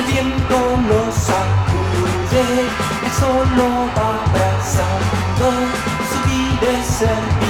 el viento nos sacude, el sol va abrazando, su vida es